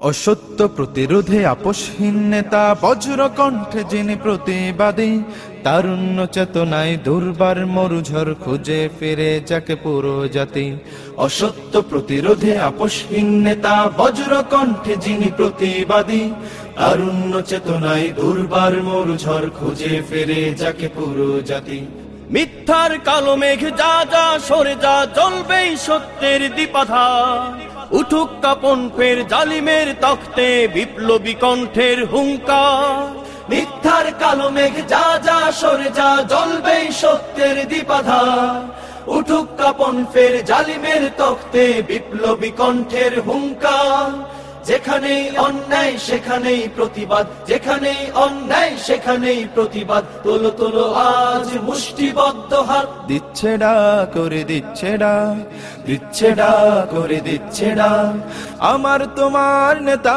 অসত্য প্রতিরোধে আপসহীন নেতা বজ্র কণ্ঠে যিনি প্রতিবাদী, তারুণ্য চেতনায় দুর্বার মরুঝর খুঁজে ফিরে যাকে পুরো জাতি। অসত্য প্রতিরোধে আপসহীন নেতা বজ্র কণ্ঠে যিনি প্রতিবাদী, তারুণ্য চেতনায় দুর্বার মরুঝর খুঁজে ফিরে যাকে পুরো জাতি। মিথ্যার কালো মেঘ যা যা সরে যা, জ্বলবেই সত্যের দীপাধা উঠুক কাপন ফের জালিমের তখতে, বিপ্লবী কণ্ঠের হুঙ্কার। মিথ্যার কালো মেঘ যা যা সরে যা জ্বলবে সত্যের দীপাধা উঠুক কাপন ফের জালিমের তখতে, বিপ্লবী কণ্ঠের হুঙ্কার। যেখানেই অন্যায় সেখানেই প্রতিবাদ। যেখানেই অন্যায় সেখানেই প্রতিবাদ। তোলো তোলো আজ মুষ্টিবদ্ধ হাত। দিচ্ছে ডা করে দিচ্ছে ডা। দিচ্ছে ডা করে দিচ্ছে ডা। আমার তোমার নেতা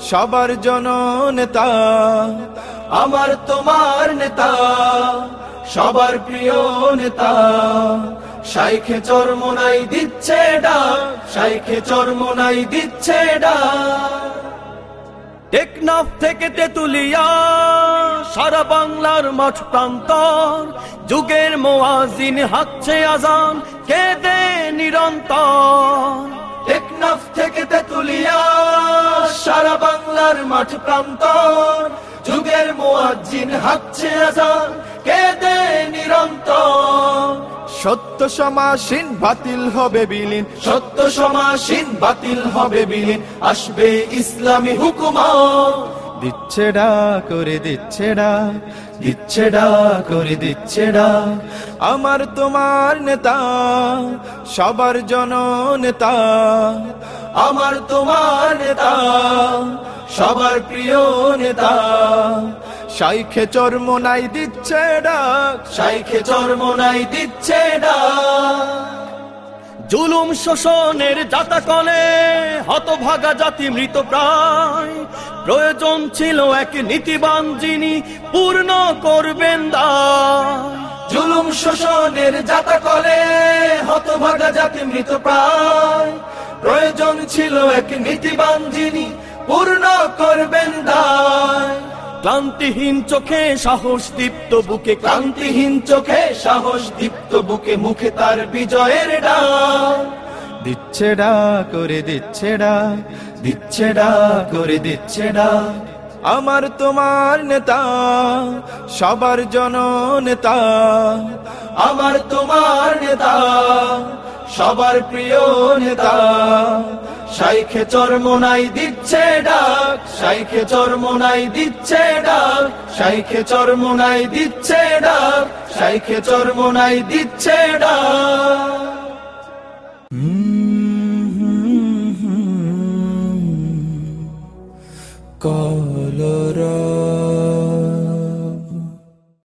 সবার জন নেতা আমার তোমার নেতা সবার প্রিয় নেতা। শাইখে চরমনাই দিচ্ছে ডা, শাইখে চরমনাই দিচ্ছে ডা। টেকনাফ থেকে তেতুলিয়া, সারা বাংলার মাঠ প্রান্তর, যুগের মোয়াজিন হাচ্ছে আজান কে দে নিরন্তর। টেকনাফ থেকে তেতুলিয়া, সারা বাংলার মাঠ প্রান্তর, যুগের মোয়াজ্জিন হাচ্ছে আজান কে দে নিরন্তর। সত্য সমাসীন বাতিল হবে বিলীন। সত্য সমাসীন বাতিল হবে বিলীন। আসবে ইসলামী হুকুমা। দিচ্ছে ডা করে দিচ্ছে ডা দিচ্ছে ডা করে দিচ্ছে ডা আমার তোমার নেতা, সবার জন নেতা আমার তোমার নেতা, সবার প্রিয় নেতা। শাইখে চরমনাই দিচ্ছে ডাক শাইখে চরমনাই দিচ্ছে ডাক জুলুম শোষণের জাতাকলে হতভাগা জাতি মৃত প্রায়। প্রয়োজন ছিল এক নীতিবান যিনি পূর্ণ করবেন দা। জুলুম শোষণের জাতা কলে হতভাগা জাতি মৃত প্রায়। প্রয়োজন ছিল এক নীতিবান যিনি পূর্ণ করবেন দায় ক্লান্তিহীন চোখে সাহস দীপ্ত বুকে, ক্লান্তিহীন চোখে সাহস দীপ্ত বুকে, মুখে তার বিজয়ের ডাক। দিচ্ছে ডা করে দিচ্ছে ডা দিচ্ছে ডা করে দিচ্ছে ডা আমার তোমার নেতা, সবার জন নেতা আমার তোমার নেতা সবার প্রিয় নেতা। শাইখে চরমোনাই দিচ্ছে ডাক, শাইখে চরমোনাই দিচ্ছে ডাক, শাইখে চরমোনাই দিচ্ছে ডাক, শাইখে চরমোনাই দিচ্ছে ডাক।